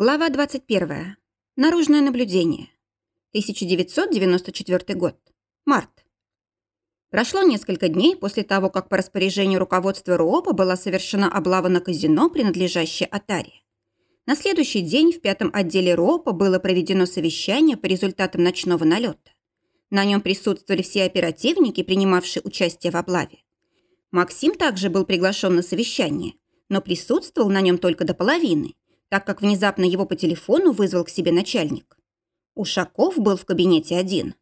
Глава 21. Наружное наблюдение. 1994 год. Март. Прошло несколько дней после того, как по распоряжению руководства РУОПа была совершена облава на казино, принадлежащее Атаре. На следующий день в пятом отделе РУОПа было проведено совещание по результатам ночного налета. На нем присутствовали все оперативники, принимавшие участие в облаве. Максим также был приглашен на совещание, но присутствовал на нем только до половины – так как внезапно его по телефону вызвал к себе начальник. Ушаков был в кабинете один.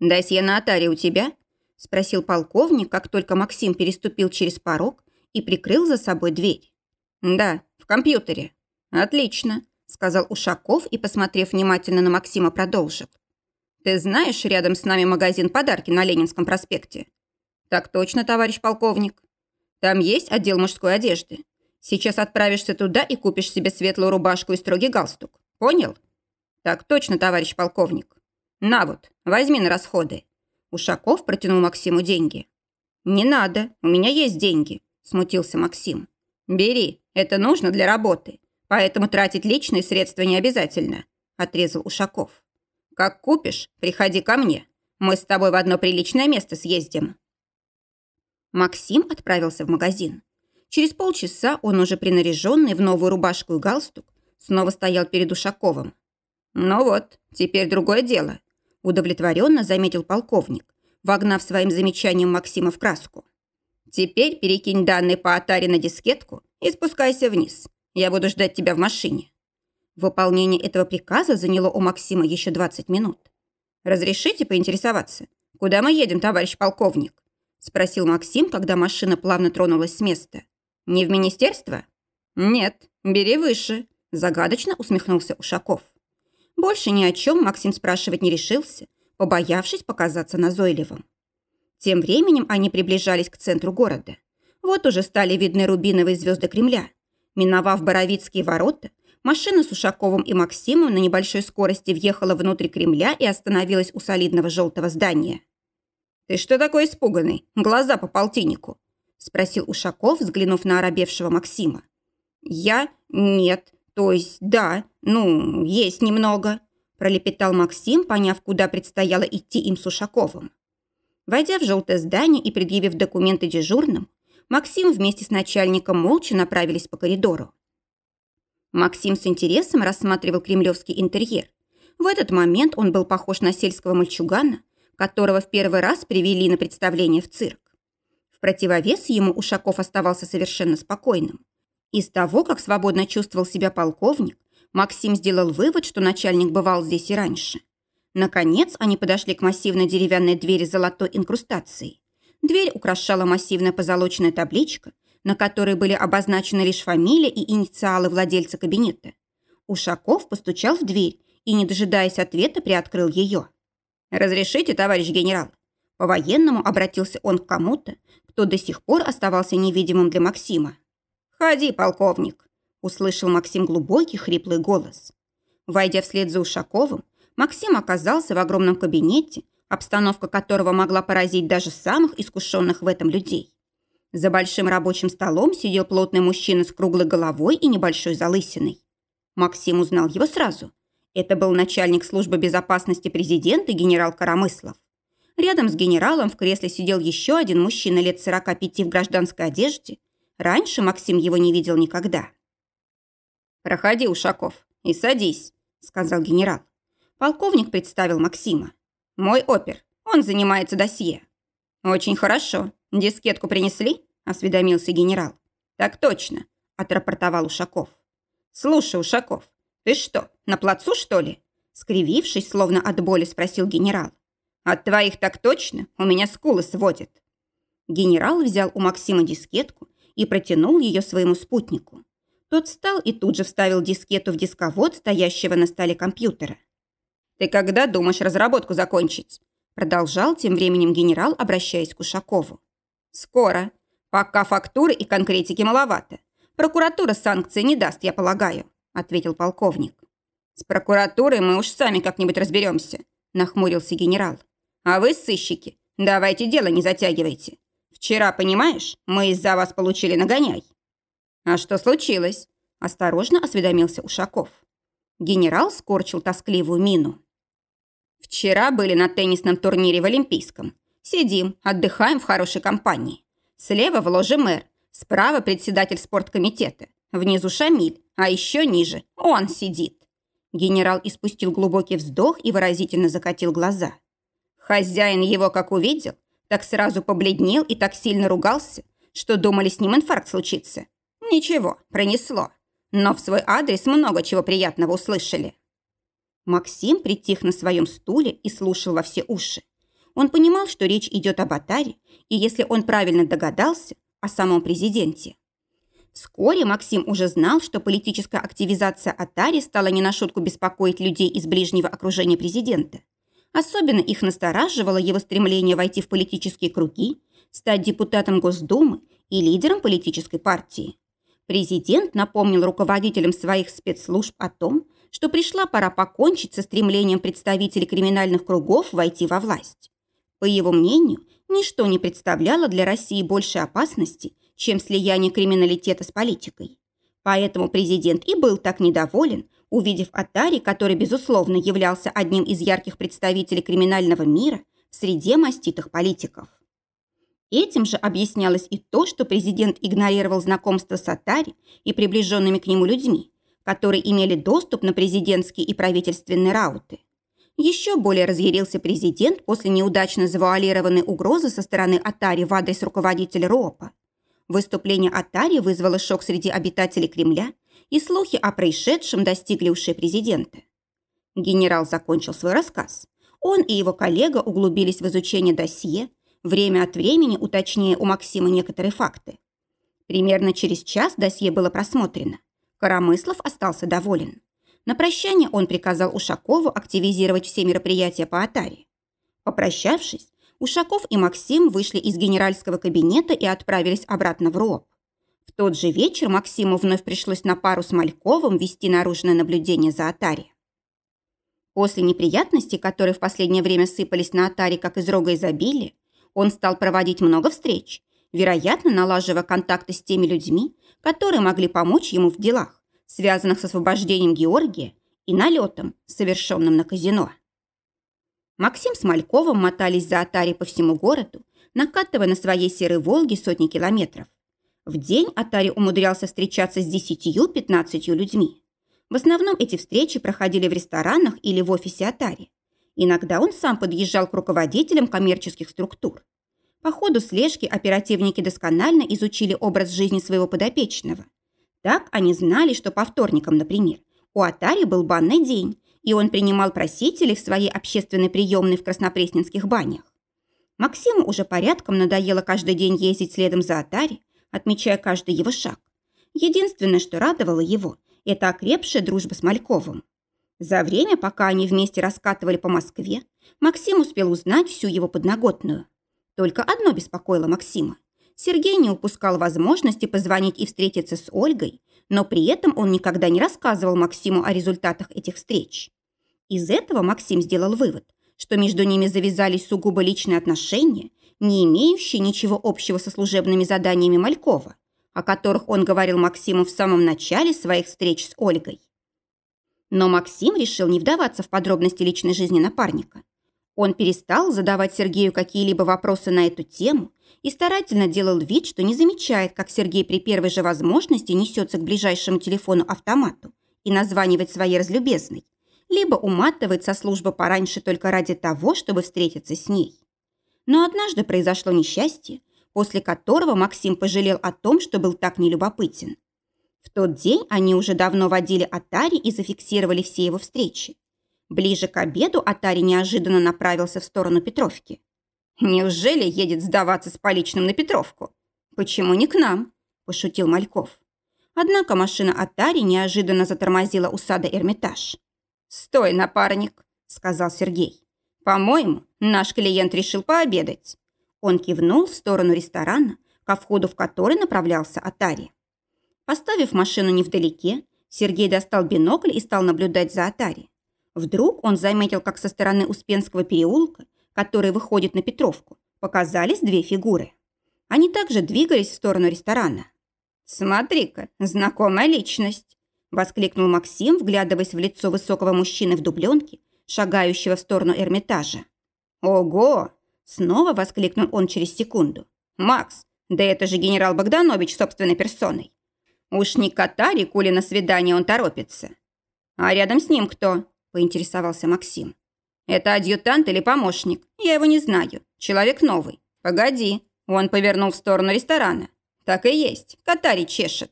«Досье на Атаре у тебя?» – спросил полковник, как только Максим переступил через порог и прикрыл за собой дверь. «Да, в компьютере». «Отлично», – сказал Ушаков и, посмотрев внимательно на Максима, продолжил. «Ты знаешь, рядом с нами магазин «Подарки» на Ленинском проспекте?» «Так точно, товарищ полковник. Там есть отдел мужской одежды. Сейчас отправишься туда и купишь себе светлую рубашку и строгий галстук. Понял? Так точно, товарищ полковник. На вот, возьми на расходы. Ушаков протянул Максиму деньги. Не надо, у меня есть деньги, смутился Максим. Бери, это нужно для работы. Поэтому тратить личные средства не обязательно, отрезал Ушаков. Как купишь, приходи ко мне. Мы с тобой в одно приличное место съездим. Максим отправился в магазин. Через полчаса он уже принаряженный в новую рубашку и галстук снова стоял перед Ушаковым. «Ну вот, теперь другое дело», – удовлетворенно заметил полковник, вогнав своим замечанием Максима в краску. «Теперь перекинь данные по Атаре на дискетку и спускайся вниз. Я буду ждать тебя в машине». Выполнение этого приказа заняло у Максима еще 20 минут. «Разрешите поинтересоваться, куда мы едем, товарищ полковник?» – спросил Максим, когда машина плавно тронулась с места. «Не в министерство?» «Нет, бери выше», – загадочно усмехнулся Ушаков. Больше ни о чем Максим спрашивать не решился, побоявшись показаться назойливым. Тем временем они приближались к центру города. Вот уже стали видны рубиновые звезды Кремля. Миновав Боровицкие ворота, машина с Ушаковым и Максимом на небольшой скорости въехала внутрь Кремля и остановилась у солидного желтого здания. «Ты что такой испуганный? Глаза по полтиннику!» – спросил Ушаков, взглянув на оробевшего Максима. «Я? Нет. То есть да. Ну, есть немного», – пролепетал Максим, поняв, куда предстояло идти им с Ушаковым. Войдя в желтое здание и предъявив документы дежурным, Максим вместе с начальником молча направились по коридору. Максим с интересом рассматривал кремлевский интерьер. В этот момент он был похож на сельского мальчугана, которого в первый раз привели на представление в цирк. Противовес ему Ушаков оставался совершенно спокойным. Из того, как свободно чувствовал себя полковник, Максим сделал вывод, что начальник бывал здесь и раньше. Наконец они подошли к массивной деревянной двери золотой инкрустацией. Дверь украшала массивная позолоченная табличка, на которой были обозначены лишь фамилия и инициалы владельца кабинета. Ушаков постучал в дверь и, не дожидаясь ответа, приоткрыл ее. «Разрешите, товарищ генерал?» По-военному обратился он к кому-то, кто до сих пор оставался невидимым для Максима. «Ходи, полковник!» – услышал Максим глубокий, хриплый голос. Войдя вслед за Ушаковым, Максим оказался в огромном кабинете, обстановка которого могла поразить даже самых искушенных в этом людей. За большим рабочим столом сидел плотный мужчина с круглой головой и небольшой залысиной. Максим узнал его сразу. Это был начальник службы безопасности президента генерал Карамыслов. Рядом с генералом в кресле сидел еще один мужчина лет 45 в гражданской одежде. Раньше Максим его не видел никогда. «Проходи, Ушаков, и садись», – сказал генерал. Полковник представил Максима. «Мой опер, он занимается досье». «Очень хорошо. Дискетку принесли?» – осведомился генерал. «Так точно», – отрапортовал Ушаков. «Слушай, Ушаков, ты что, на плацу, что ли?» Скривившись, словно от боли, спросил генерал. От твоих так точно у меня скулы сводят. Генерал взял у Максима дискетку и протянул ее своему спутнику. Тот встал и тут же вставил дискету в дисковод, стоящего на столе компьютера. «Ты когда думаешь разработку закончить?» Продолжал тем временем генерал, обращаясь к Ушакову. «Скоро. Пока фактуры и конкретики маловато. Прокуратура санкции не даст, я полагаю», ответил полковник. «С прокуратурой мы уж сами как-нибудь разберемся», нахмурился генерал. А вы, сыщики, давайте дело не затягивайте. Вчера, понимаешь, мы из-за вас получили нагоняй». «А что случилось?» – осторожно осведомился Ушаков. Генерал скорчил тоскливую мину. «Вчера были на теннисном турнире в Олимпийском. Сидим, отдыхаем в хорошей компании. Слева в ложе мэр, справа председатель спорткомитета, внизу Шамиль, а еще ниже он сидит». Генерал испустил глубокий вздох и выразительно закатил глаза. Хозяин его как увидел, так сразу побледнел и так сильно ругался, что думали с ним инфаркт случится. Ничего, пронесло. Но в свой адрес много чего приятного услышали. Максим притих на своем стуле и слушал во все уши. Он понимал, что речь идет об Атаре, и если он правильно догадался, о самом президенте. Вскоре Максим уже знал, что политическая активизация Атари стала не на шутку беспокоить людей из ближнего окружения президента. Особенно их настораживало его стремление войти в политические круги, стать депутатом Госдумы и лидером политической партии. Президент напомнил руководителям своих спецслужб о том, что пришла пора покончить со стремлением представителей криминальных кругов войти во власть. По его мнению, ничто не представляло для России большей опасности, чем слияние криминалитета с политикой. Поэтому президент и был так недоволен, увидев Атари, который, безусловно, являлся одним из ярких представителей криминального мира в среде маститых политиков. Этим же объяснялось и то, что президент игнорировал знакомство с Атари и приближенными к нему людьми, которые имели доступ на президентские и правительственные рауты. Еще более разъярился президент после неудачно завуалированной угрозы со стороны Атари в адрес руководителя РОПа. Выступление Атари вызвало шок среди обитателей Кремля, и слухи о происшедшем достигли ушей президента. Генерал закончил свой рассказ. Он и его коллега углубились в изучение досье, время от времени уточняя у Максима некоторые факты. Примерно через час досье было просмотрено. Коромыслов остался доволен. На прощание он приказал Ушакову активизировать все мероприятия по Атаре. Попрощавшись, Ушаков и Максим вышли из генеральского кабинета и отправились обратно в РОП. В тот же вечер Максиму вновь пришлось на пару с Мальковым вести наружное наблюдение за Атари. После неприятностей, которые в последнее время сыпались на Атаре как из рога изобилия, он стал проводить много встреч, вероятно, налаживая контакты с теми людьми, которые могли помочь ему в делах, связанных с освобождением Георгия и налетом, совершенным на казино. Максим с Мальковым мотались за Атари по всему городу, накатывая на своей серой «Волге» сотни километров. В день Атари умудрялся встречаться с 10-15 людьми. В основном эти встречи проходили в ресторанах или в офисе Атари. Иногда он сам подъезжал к руководителям коммерческих структур. По ходу слежки оперативники досконально изучили образ жизни своего подопечного. Так они знали, что по вторникам, например, у Атари был банный день, и он принимал просителей в своей общественной приемной в Краснопресненских банях. Максиму уже порядком надоело каждый день ездить следом за Атари, отмечая каждый его шаг. Единственное, что радовало его, это окрепшая дружба с Мальковым. За время, пока они вместе раскатывали по Москве, Максим успел узнать всю его подноготную. Только одно беспокоило Максима. Сергей не упускал возможности позвонить и встретиться с Ольгой, но при этом он никогда не рассказывал Максиму о результатах этих встреч. Из этого Максим сделал вывод, что между ними завязались сугубо личные отношения, не имеющие ничего общего со служебными заданиями Малькова, о которых он говорил Максиму в самом начале своих встреч с Ольгой. Но Максим решил не вдаваться в подробности личной жизни напарника. Он перестал задавать Сергею какие-либо вопросы на эту тему и старательно делал вид, что не замечает, как Сергей при первой же возможности несется к ближайшему телефону-автомату и названивает своей разлюбезной, либо уматывает со службы пораньше только ради того, чтобы встретиться с ней. Но однажды произошло несчастье, после которого Максим пожалел о том, что был так нелюбопытен. В тот день они уже давно водили Атари и зафиксировали все его встречи. Ближе к обеду Атари неожиданно направился в сторону Петровки. «Неужели едет сдаваться с поличным на Петровку? Почему не к нам?» – пошутил Мальков. Однако машина Атари неожиданно затормозила у сада Эрмитаж. «Стой, напарник», – сказал Сергей. «По-моему, наш клиент решил пообедать». Он кивнул в сторону ресторана, ко входу в который направлялся Атари. Поставив машину невдалеке, Сергей достал бинокль и стал наблюдать за Атари. Вдруг он заметил, как со стороны Успенского переулка, который выходит на Петровку, показались две фигуры. Они также двигались в сторону ресторана. «Смотри-ка, знакомая личность!» – воскликнул Максим, вглядываясь в лицо высокого мужчины в дубленке, шагающего в сторону Эрмитажа. «Ого!» – снова воскликнул он через секунду. «Макс, да это же генерал Богданович собственной персоной! Уж не Катари, коли на свидание он торопится!» «А рядом с ним кто?» – поинтересовался Максим. «Это адъютант или помощник? Я его не знаю. Человек новый. Погоди!» Он повернул в сторону ресторана. Так и есть, Катари чешет.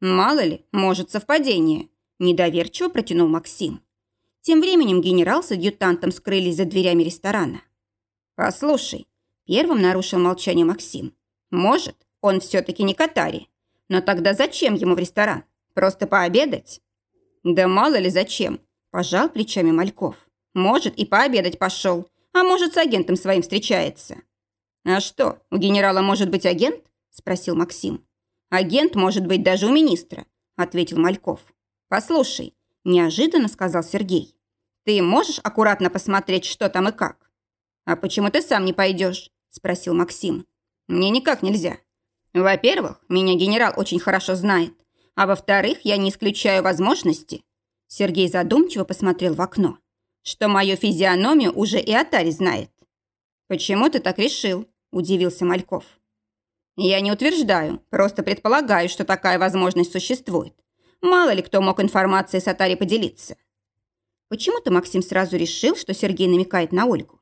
Мало ли, может совпадение. Недоверчиво протянул Максим. Тем временем генерал с адъютантом скрылись за дверями ресторана. «Послушай», – первым нарушил молчание Максим. «Может, он все-таки не Катари. Но тогда зачем ему в ресторан? Просто пообедать?» «Да мало ли зачем», – пожал плечами Мальков. «Может, и пообедать пошел, а может, с агентом своим встречается». «А что, у генерала может быть агент?» спросил Максим. «Агент может быть даже у министра», – ответил Мальков. «Послушай», – неожиданно сказал Сергей. «Ты можешь аккуратно посмотреть, что там и как?» «А почему ты сам не пойдешь?» – спросил Максим. «Мне никак нельзя. Во-первых, меня генерал очень хорошо знает, а во-вторых, я не исключаю возможности...» Сергей задумчиво посмотрел в окно. «Что мою физиономию уже и Атари знает». «Почему ты так решил?» – удивился Мальков. Я не утверждаю, просто предполагаю, что такая возможность существует. Мало ли кто мог информацией с Атари поделиться. Почему-то Максим сразу решил, что Сергей намекает на Ольгу.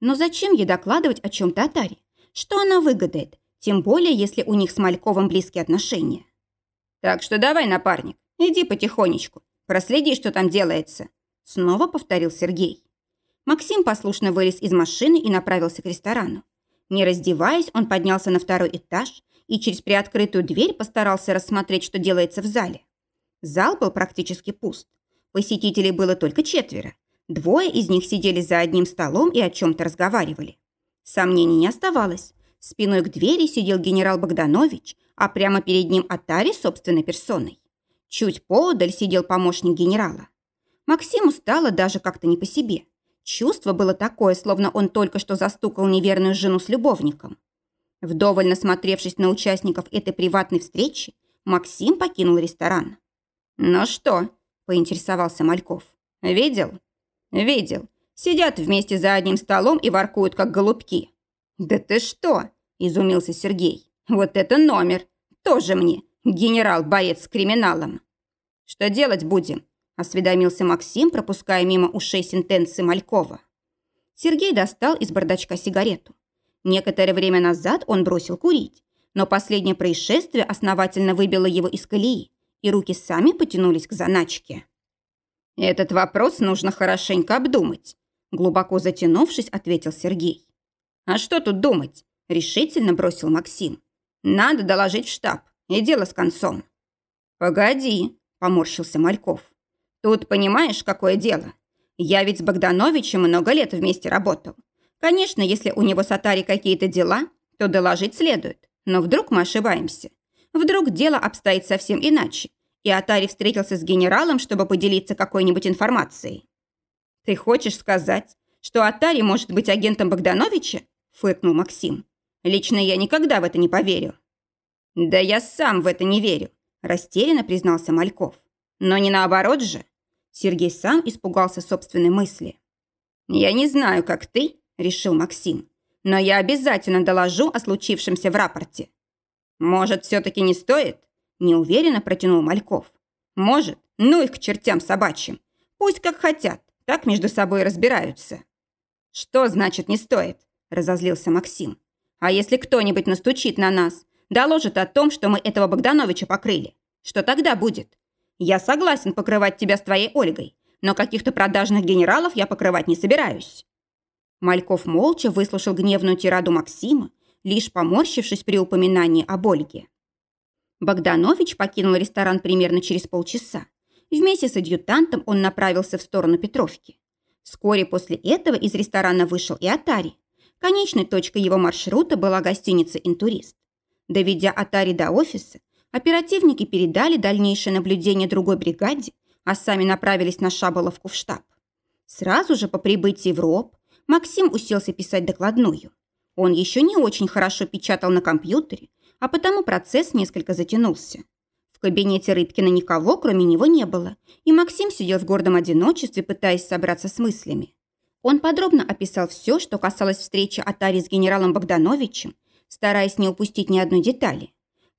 Но зачем ей докладывать о чем-то Атаре? Что она выгодает? Тем более, если у них с Мальковым близкие отношения. Так что давай, напарник, иди потихонечку. Проследи, что там делается. Снова повторил Сергей. Максим послушно вылез из машины и направился к ресторану. Не раздеваясь, он поднялся на второй этаж и через приоткрытую дверь постарался рассмотреть, что делается в зале. Зал был практически пуст. Посетителей было только четверо. Двое из них сидели за одним столом и о чем-то разговаривали. Сомнений не оставалось. Спиной к двери сидел генерал Богданович, а прямо перед ним Атари собственной персоной. Чуть поодаль сидел помощник генерала. Максиму стало даже как-то не по себе. Чувство было такое, словно он только что застукал неверную жену с любовником. Вдоволь насмотревшись на участников этой приватной встречи, Максим покинул ресторан. «Ну что?» – поинтересовался Мальков. «Видел?» «Видел. Сидят вместе за одним столом и воркуют, как голубки». «Да ты что?» – изумился Сергей. «Вот это номер! Тоже мне, генерал-боец с криминалом!» «Что делать будем?» – осведомился Максим, пропуская мимо ушей сентенции Малькова. Сергей достал из бардачка сигарету. Некоторое время назад он бросил курить, но последнее происшествие основательно выбило его из колеи, и руки сами потянулись к заначке. «Этот вопрос нужно хорошенько обдумать», – глубоко затянувшись, ответил Сергей. «А что тут думать?» – решительно бросил Максим. «Надо доложить в штаб, и дело с концом». «Погоди», – поморщился Мальков. Тут понимаешь, какое дело? Я ведь с Богдановичем много лет вместе работал. Конечно, если у него с Атари какие-то дела, то доложить следует. Но вдруг мы ошибаемся. Вдруг дело обстоит совсем иначе, и Атари встретился с генералом, чтобы поделиться какой-нибудь информацией. «Ты хочешь сказать, что Атари может быть агентом Богдановича?» – фыркнул Максим. «Лично я никогда в это не поверю». «Да я сам в это не верю», – растерянно признался Мальков. «Но не наоборот же. Сергей сам испугался собственной мысли. «Я не знаю, как ты», – решил Максим, «но я обязательно доложу о случившемся в рапорте». «Может, все-таки не стоит?» – неуверенно протянул Мальков. «Может, ну их к чертям собачьим. Пусть как хотят, так между собой разбираются». «Что значит не стоит?» – разозлился Максим. «А если кто-нибудь настучит на нас, доложит о том, что мы этого Богдановича покрыли, что тогда будет? Я согласен покрывать тебя с твоей Ольгой, но каких-то продажных генералов я покрывать не собираюсь». Мальков молча выслушал гневную тираду Максима, лишь поморщившись при упоминании об Ольге. Богданович покинул ресторан примерно через полчаса. Вместе с адъютантом он направился в сторону Петровки. Вскоре после этого из ресторана вышел и Атари. Конечной точкой его маршрута была гостиница «Интурист». Доведя Атари до офиса, Оперативники передали дальнейшее наблюдение другой бригаде, а сами направились на Шаболовку в штаб. Сразу же по прибытии в РОП Максим уселся писать докладную. Он еще не очень хорошо печатал на компьютере, а потому процесс несколько затянулся. В кабинете Рыбкина никого, кроме него, не было, и Максим сидел в гордом одиночестве, пытаясь собраться с мыслями. Он подробно описал все, что касалось встречи Атари с генералом Богдановичем, стараясь не упустить ни одной детали.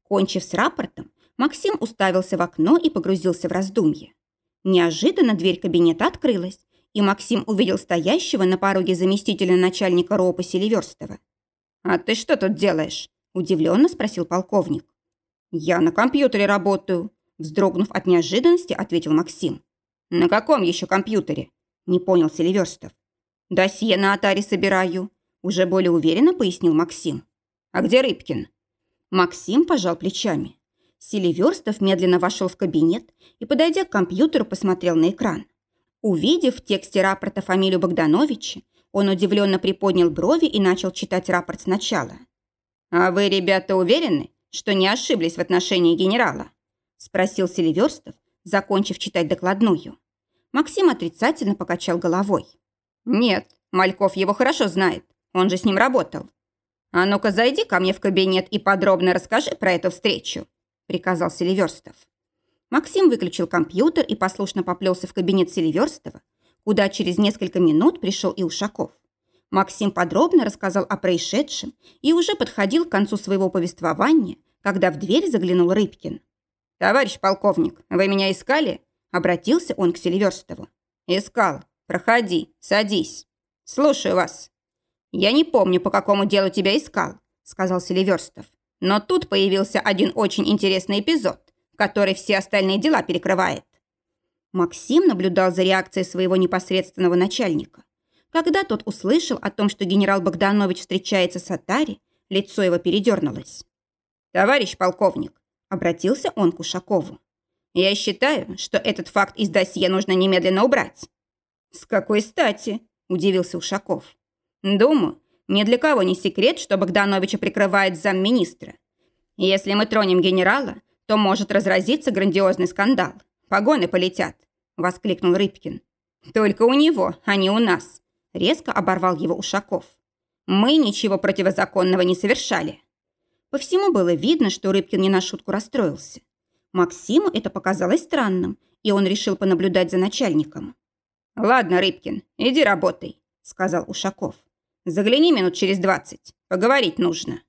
Кончив с рапортом, Максим уставился в окно и погрузился в раздумье. Неожиданно дверь кабинета открылась, и Максим увидел стоящего на пороге заместителя начальника РОПа Селиверстова. «А ты что тут делаешь?» – удивленно спросил полковник. «Я на компьютере работаю», – вздрогнув от неожиданности, ответил Максим. «На каком еще компьютере?» – не понял Селиверстов. «Досье на Атаре собираю», – уже более уверенно пояснил Максим. «А где Рыбкин?» Максим пожал плечами. Селиверстов медленно вошел в кабинет и, подойдя к компьютеру, посмотрел на экран. Увидев в тексте рапорта фамилию Богдановича, он удивленно приподнял брови и начал читать рапорт сначала. «А вы, ребята, уверены, что не ошиблись в отношении генерала?» – спросил Селиверстов, закончив читать докладную. Максим отрицательно покачал головой. «Нет, Мальков его хорошо знает, он же с ним работал». «А ну-ка зайди ко мне в кабинет и подробно расскажи про эту встречу», – приказал Селиверстов. Максим выключил компьютер и послушно поплелся в кабинет Селиверстова, куда через несколько минут пришел и Ушаков. Максим подробно рассказал о происшедшем и уже подходил к концу своего повествования, когда в дверь заглянул Рыбкин. «Товарищ полковник, вы меня искали?» Обратился он к Селиверстову. «Искал. Проходи, садись. Слушаю вас». «Я не помню, по какому делу тебя искал», сказал Селиверстов. «Но тут появился один очень интересный эпизод, который все остальные дела перекрывает». Максим наблюдал за реакцией своего непосредственного начальника. Когда тот услышал о том, что генерал Богданович встречается с Атари, лицо его передернулось. «Товарищ полковник», — обратился он к Ушакову, «я считаю, что этот факт из досье нужно немедленно убрать». «С какой стати?» – удивился Ушаков. «Думаю, ни для кого не секрет, что Богдановича прикрывает замминистра. Если мы тронем генерала, то может разразиться грандиозный скандал. Погоны полетят», – воскликнул Рыбкин. «Только у него, а не у нас», – резко оборвал его Ушаков. «Мы ничего противозаконного не совершали». По всему было видно, что Рыбкин не на шутку расстроился. Максиму это показалось странным, и он решил понаблюдать за начальником. «Ладно, Рыбкин, иди работай», – сказал Ушаков. «Загляни минут через двадцать. Поговорить нужно».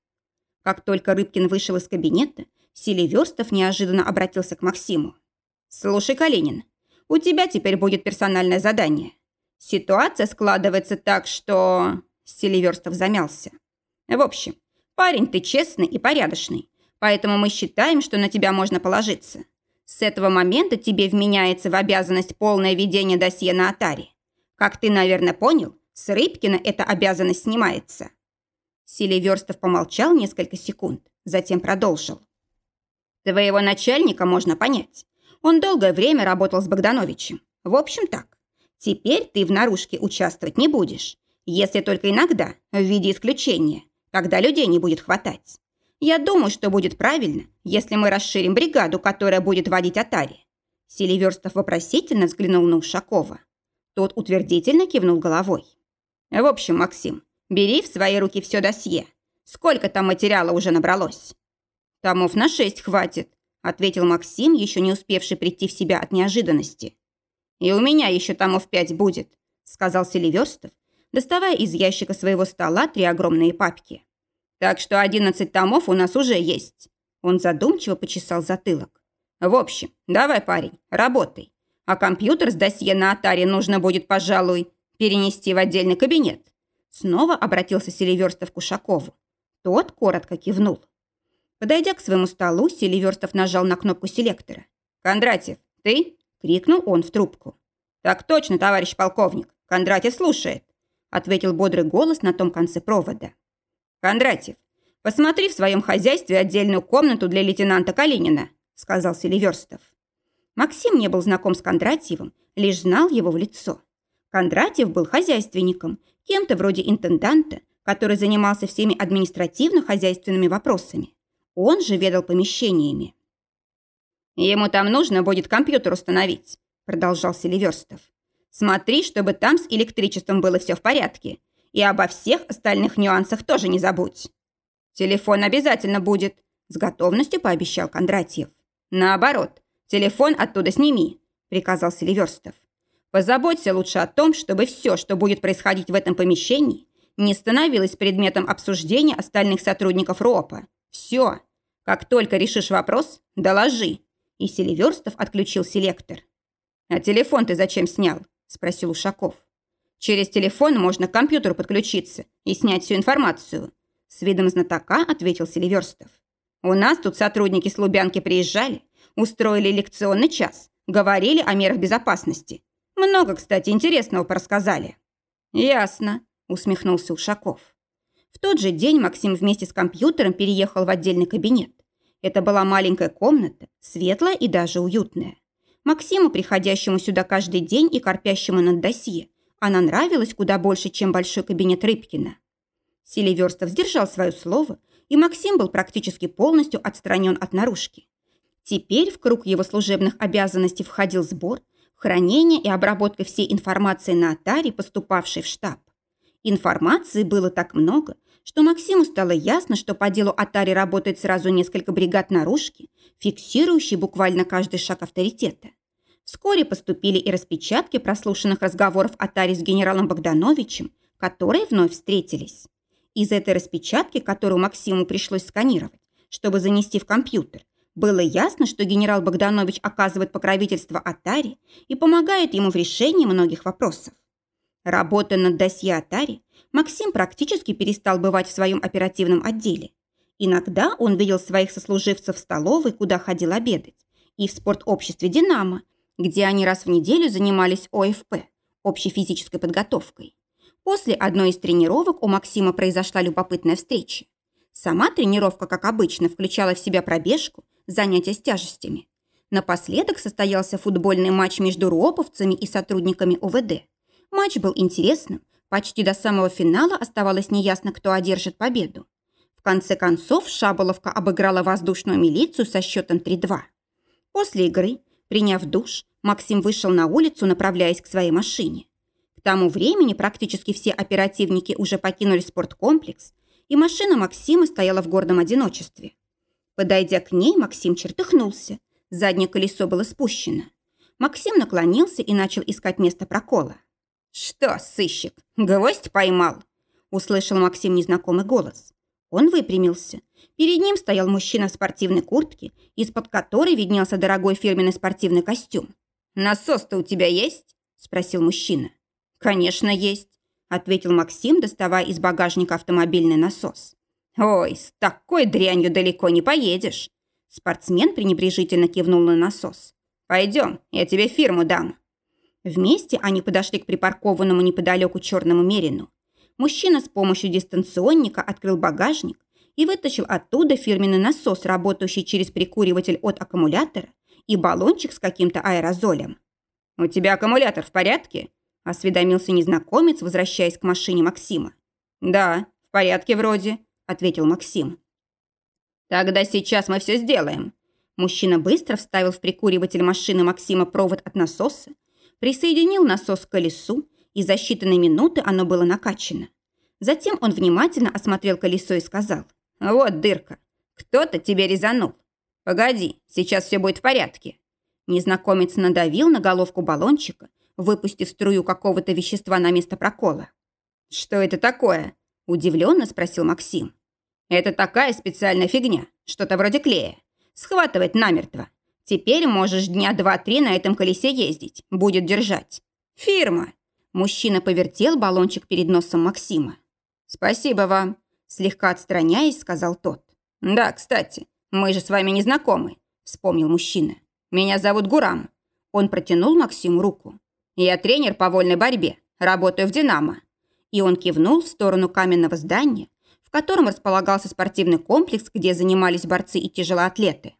Как только Рыбкин вышел из кабинета, Селиверстов неожиданно обратился к Максиму. «Слушай, Калинин, у тебя теперь будет персональное задание. Ситуация складывается так, что...» Селиверстов замялся. «В общем, парень ты честный и порядочный, поэтому мы считаем, что на тебя можно положиться. С этого момента тебе вменяется в обязанность полное ведение досье на Атаре. Как ты, наверное, понял, с Рыбкина эта обязанность снимается». Селиверстов помолчал несколько секунд, затем продолжил. «Твоего начальника можно понять. Он долгое время работал с Богдановичем. В общем так. Теперь ты в наружке участвовать не будешь, если только иногда, в виде исключения, когда людей не будет хватать. Я думаю, что будет правильно, если мы расширим бригаду, которая будет водить Атари. Селиверстов вопросительно взглянул на Ушакова. Тот утвердительно кивнул головой. В общем, Максим, бери в свои руки все досье. Сколько там материала уже набралось? Томов на шесть хватит, ответил Максим, еще не успевший прийти в себя от неожиданности. «И у меня еще томов пять будет», — сказал Селиверстов, доставая из ящика своего стола три огромные папки. «Так что одиннадцать томов у нас уже есть». Он задумчиво почесал затылок. «В общем, давай, парень, работай. А компьютер с досье на Атаре нужно будет, пожалуй, перенести в отдельный кабинет». Снова обратился Селиверстов к Ушакову. Тот коротко кивнул. Подойдя к своему столу, Селиверстов нажал на кнопку селектора. «Кондратьев, ты?» – крикнул он в трубку. «Так точно, товарищ полковник. Кондратьев слушает», – ответил бодрый голос на том конце провода. «Кондратьев, посмотри в своем хозяйстве отдельную комнату для лейтенанта Калинина», – сказал Селиверстов. Максим не был знаком с Кондратьевым, лишь знал его в лицо. Кондратьев был хозяйственником, кем-то вроде интенданта, который занимался всеми административно-хозяйственными вопросами. Он же ведал помещениями. «Ему там нужно будет компьютер установить», – продолжал Селиверстов. «Смотри, чтобы там с электричеством было все в порядке. И обо всех остальных нюансах тоже не забудь». «Телефон обязательно будет», –– с готовностью пообещал Кондратьев. «Наоборот, телефон оттуда сними», – приказал Селиверстов. «Позаботься лучше о том, чтобы все, что будет происходить в этом помещении, не становилось предметом обсуждения остальных сотрудников РОПа. Все. Как только решишь вопрос, доложи». И Селиверстов отключил селектор. «А телефон ты зачем снял?» – спросил Ушаков. «Через телефон можно к компьютеру подключиться и снять всю информацию», – с видом знатока ответил Селиверстов. «У нас тут сотрудники с Лубянки приезжали, устроили лекционный час, говорили о мерах безопасности. Много, кстати, интересного порассказали». «Ясно», – усмехнулся Ушаков. В тот же день Максим вместе с компьютером переехал в отдельный кабинет. Это была маленькая комната, светлая и даже уютная. Максиму, приходящему сюда каждый день и корпящему над досье, она нравилась куда больше, чем большой кабинет Рыбкина. Селиверстов сдержал свое слово, и Максим был практически полностью отстранен от наружки. Теперь в круг его служебных обязанностей входил сбор, хранение и обработка всей информации на Атаре, поступавшей в штаб. Информации было так много, что Максиму стало ясно, что по делу Атари работает сразу несколько бригад наружки, фиксирующие буквально каждый шаг авторитета. Вскоре поступили и распечатки прослушанных разговоров Атари с генералом Богдановичем, которые вновь встретились. Из этой распечатки, которую Максиму пришлось сканировать, чтобы занести в компьютер, было ясно, что генерал Богданович оказывает покровительство Атари и помогает ему в решении многих вопросов. Работая над досье Атари, Максим практически перестал бывать в своем оперативном отделе. Иногда он видел своих сослуживцев в столовой, куда ходил обедать, и в спортобществе «Динамо», где они раз в неделю занимались ОФП – общей физической подготовкой. После одной из тренировок у Максима произошла любопытная встреча. Сама тренировка, как обычно, включала в себя пробежку, занятия с тяжестями. Напоследок состоялся футбольный матч между руоповцами и сотрудниками ОВД. Матч был интересным. Почти до самого финала оставалось неясно, кто одержит победу. В конце концов, Шаболовка обыграла воздушную милицию со счетом 3-2. После игры, приняв душ, Максим вышел на улицу, направляясь к своей машине. К тому времени практически все оперативники уже покинули спорткомплекс, и машина Максима стояла в гордом одиночестве. Подойдя к ней, Максим чертыхнулся. Заднее колесо было спущено. Максим наклонился и начал искать место прокола. «Что, сыщик, гвоздь поймал?» Услышал Максим незнакомый голос. Он выпрямился. Перед ним стоял мужчина в спортивной куртке, из-под которой виднелся дорогой фирменный спортивный костюм. «Насос-то у тебя есть?» – спросил мужчина. «Конечно, есть», – ответил Максим, доставая из багажника автомобильный насос. «Ой, с такой дрянью далеко не поедешь!» Спортсмен пренебрежительно кивнул на насос. «Пойдем, я тебе фирму дам». Вместе они подошли к припаркованному неподалеку черному мерину. Мужчина с помощью дистанционника открыл багажник и вытащил оттуда фирменный насос, работающий через прикуриватель от аккумулятора, и баллончик с каким-то аэрозолем. «У тебя аккумулятор в порядке?» – осведомился незнакомец, возвращаясь к машине Максима. «Да, в порядке вроде», – ответил Максим. «Тогда сейчас мы все сделаем». Мужчина быстро вставил в прикуриватель машины Максима провод от насоса, присоединил насос к колесу, и за считанные минуты оно было накачано. Затем он внимательно осмотрел колесо и сказал, «Вот дырка, кто-то тебе резанул. Погоди, сейчас все будет в порядке». Незнакомец надавил на головку баллончика, выпустив струю какого-то вещества на место прокола. «Что это такое?» – удивленно спросил Максим. «Это такая специальная фигня, что-то вроде клея. Схватывает намертво. Теперь можешь дня два-три на этом колесе ездить. Будет держать. Фирма. Мужчина повертел баллончик перед носом Максима. Спасибо вам. Слегка отстраняясь, сказал тот. Да, кстати, мы же с вами не знакомы. Вспомнил мужчина. Меня зовут Гурам. Он протянул Максиму руку. Я тренер по вольной борьбе. Работаю в «Динамо». И он кивнул в сторону каменного здания, в котором располагался спортивный комплекс, где занимались борцы и тяжелоатлеты.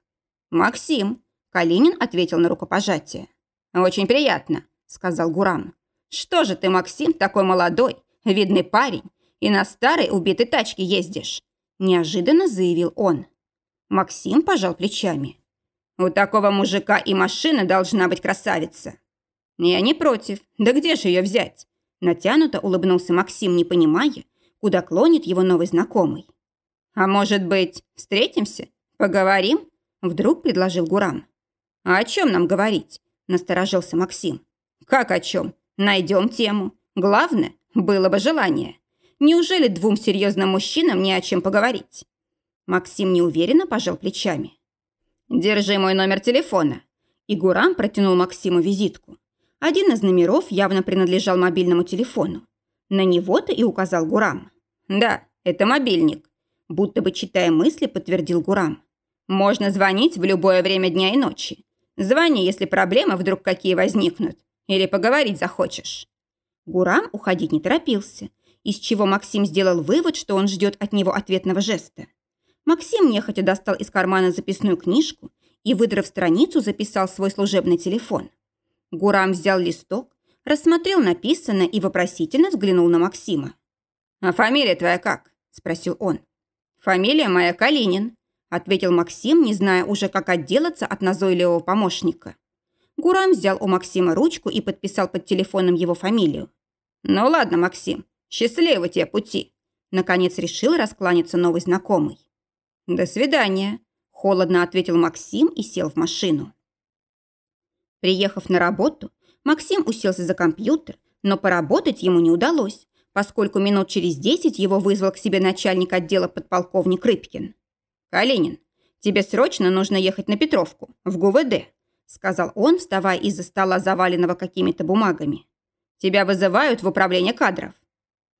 «Максим», Калинин ответил на рукопожатие. «Очень приятно», – сказал Гурам. «Что же ты, Максим, такой молодой, видный парень, и на старой убитой тачке ездишь?» Неожиданно заявил он. Максим пожал плечами. «У такого мужика и машина должна быть красавица». «Я не против. Да где же ее взять?» Натянуто улыбнулся Максим, не понимая, куда клонит его новый знакомый. «А может быть, встретимся? «Поговорим?» – вдруг предложил Гурам. «А о чем нам говорить?» – насторожился Максим. «Как о чем? Найдем тему. Главное, было бы желание. Неужели двум серьезным мужчинам не о чем поговорить?» Максим неуверенно пожал плечами. «Держи мой номер телефона». И Гурам протянул Максиму визитку. Один из номеров явно принадлежал мобильному телефону. На него-то и указал Гурам. «Да, это мобильник», будто бы читая мысли, подтвердил Гурам. «Можно звонить в любое время дня и ночи. Звони, если проблемы вдруг какие возникнут. Или поговорить захочешь». Гурам уходить не торопился, из чего Максим сделал вывод, что он ждет от него ответного жеста. Максим нехотя достал из кармана записную книжку и, выдрав страницу, записал свой служебный телефон. Гурам взял листок, рассмотрел написанное и вопросительно взглянул на Максима. «А фамилия твоя как?» – спросил он. «Фамилия моя Калинин», – ответил Максим, не зная уже, как отделаться от назойливого помощника. Гурам взял у Максима ручку и подписал под телефоном его фамилию. «Ну ладно, Максим, счастливого тебе пути!» Наконец решил раскланяться новый знакомый. «До свидания», – холодно ответил Максим и сел в машину. Приехав на работу, Максим уселся за компьютер, но поработать ему не удалось, поскольку минут через десять его вызвал к себе начальник отдела подполковник Рыбкин. «Калинин, тебе срочно нужно ехать на Петровку, в ГУВД», сказал он, вставая из-за стола, заваленного какими-то бумагами. «Тебя вызывают в управление кадров».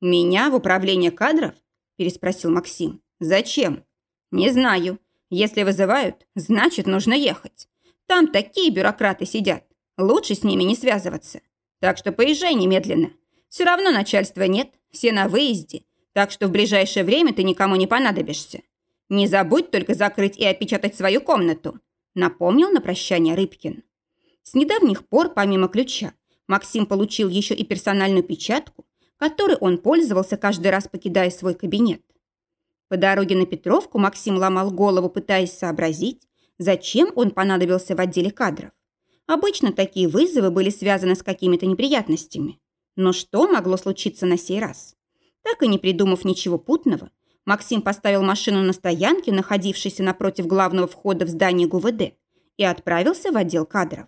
«Меня в управление кадров?» переспросил Максим. «Зачем?» «Не знаю. Если вызывают, значит, нужно ехать. Там такие бюрократы сидят. Лучше с ними не связываться. Так что поезжай немедленно. Все равно начальства нет, все на выезде. Так что в ближайшее время ты никому не понадобишься. Не забудь только закрыть и опечатать свою комнату», напомнил на прощание Рыбкин. С недавних пор, помимо ключа, Максим получил еще и персональную печатку, которой он пользовался каждый раз, покидая свой кабинет. По дороге на Петровку Максим ломал голову, пытаясь сообразить, зачем он понадобился в отделе кадров. Обычно такие вызовы были связаны с какими-то неприятностями. Но что могло случиться на сей раз? Так и не придумав ничего путного, Максим поставил машину на стоянке, находившейся напротив главного входа в здание ГУВД, и отправился в отдел кадров.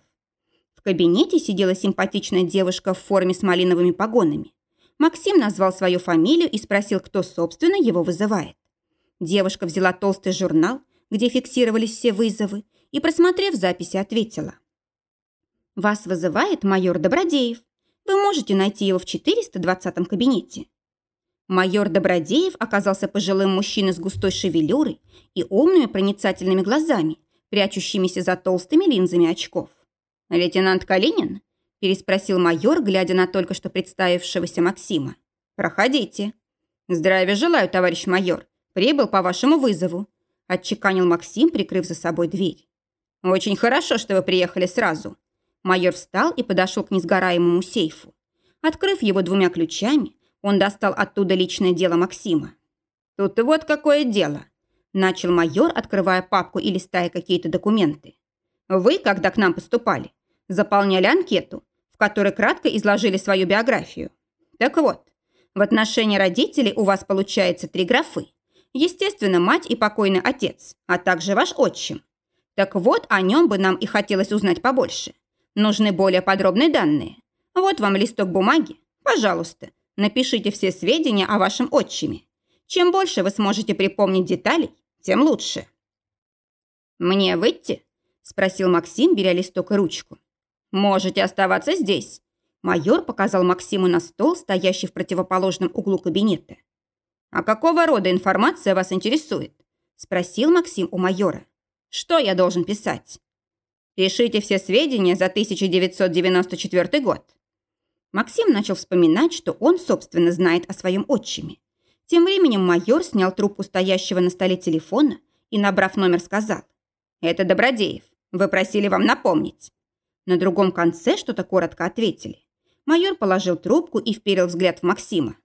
В кабинете сидела симпатичная девушка в форме с малиновыми погонами. Максим назвал свою фамилию и спросил, кто, собственно, его вызывает. Девушка взяла толстый журнал, где фиксировались все вызовы, и, просмотрев записи, ответила. «Вас вызывает майор Добродеев. Вы можете найти его в 420-м кабинете». Майор Добродеев оказался пожилым мужчиной с густой шевелюрой и умными проницательными глазами, прячущимися за толстыми линзами очков. «Лейтенант Калинин?» – переспросил майор, глядя на только что представившегося Максима. «Проходите». «Здравия желаю, товарищ майор. Прибыл по вашему вызову», – отчеканил Максим, прикрыв за собой дверь. «Очень хорошо, что вы приехали сразу». Майор встал и подошел к несгораемому сейфу. Открыв его двумя ключами, он достал оттуда личное дело Максима. «Тут вот какое дело», – начал майор, открывая папку и листая какие-то документы. «Вы, когда к нам поступали, заполняли анкету, в которой кратко изложили свою биографию. Так вот, в отношении родителей у вас получается три графы. Естественно, мать и покойный отец, а также ваш отчим. Так вот, о нем бы нам и хотелось узнать побольше. Нужны более подробные данные. Вот вам листок бумаги. Пожалуйста, напишите все сведения о вашем отчиме. Чем больше вы сможете припомнить деталей, тем лучше. «Мне выйти?» – спросил Максим, беря листок и ручку. «Можете оставаться здесь». Майор показал Максиму на стол, стоящий в противоположном углу кабинета. «А какого рода информация вас интересует?» – спросил Максим у майора. «Что я должен писать?» «Пишите все сведения за 1994 год». Максим начал вспоминать, что он, собственно, знает о своем отчиме. Тем временем майор снял трубку стоящего на столе телефона и, набрав номер, сказал. «Это Добродеев. Вы просили вам напомнить». На другом конце что-то коротко ответили. Майор положил трубку и вперил взгляд в Максима.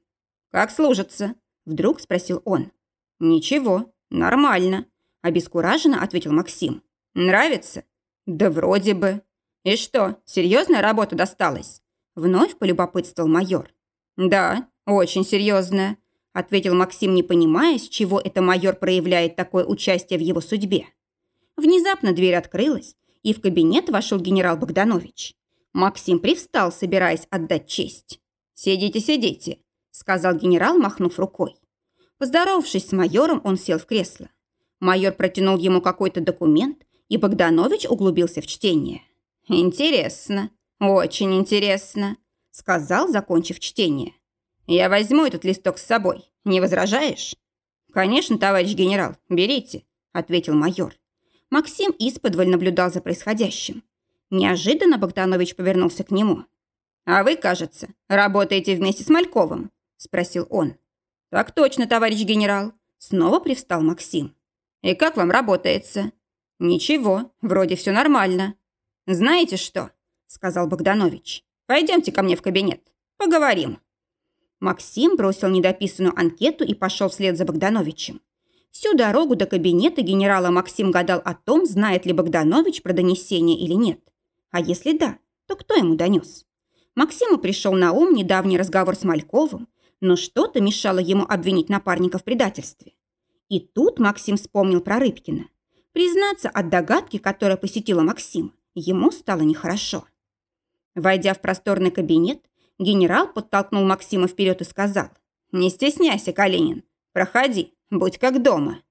«Как служится?» Вдруг спросил он. «Ничего, нормально», – обескураженно ответил Максим. «Нравится?» «Да вроде бы». «И что, серьезная работа досталась?» Вновь полюбопытствовал майор. «Да, очень серьезная», –– ответил Максим, не понимая, с чего это майор проявляет такое участие в его судьбе. Внезапно дверь открылась, и в кабинет вошел генерал Богданович. Максим привстал, собираясь отдать честь. «Сидите, сидите», – сказал генерал, махнув рукой. Поздоровавшись с майором, он сел в кресло. Майор протянул ему какой-то документ, и Богданович углубился в чтение. «Интересно, очень интересно», – сказал, закончив чтение. «Я возьму этот листок с собой. Не возражаешь?» «Конечно, товарищ генерал, берите», – ответил майор. Максим исподволь наблюдал за происходящим. Неожиданно Богданович повернулся к нему. «А вы, кажется, работаете вместе с Мальковым?» – спросил он. «Так точно, товарищ генерал». Снова привстал Максим. «И как вам работается?» «Ничего, вроде все нормально». «Знаете что?» – сказал Богданович. «Пойдемте ко мне в кабинет. Поговорим». Максим бросил недописанную анкету и пошел вслед за Богдановичем. Всю дорогу до кабинета генерала Максим гадал о том, знает ли Богданович про донесение или нет. А если да, то кто ему донес? Максиму пришел на ум недавний разговор с Мальковым, но что-то мешало ему обвинить напарника в предательстве. И тут Максим вспомнил про Рыбкина. Признаться от догадки, которая посетила Максима, ему стало нехорошо. Войдя в просторный кабинет, генерал подтолкнул Максима вперед и сказал, «Не стесняйся, Калинин, проходи, будь как дома».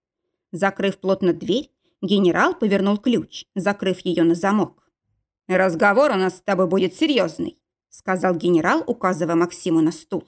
Закрыв плотно дверь, генерал повернул ключ, закрыв ее на замок. «Разговор у нас с тобой будет серьезный», сказал генерал, указывая Максиму на стул.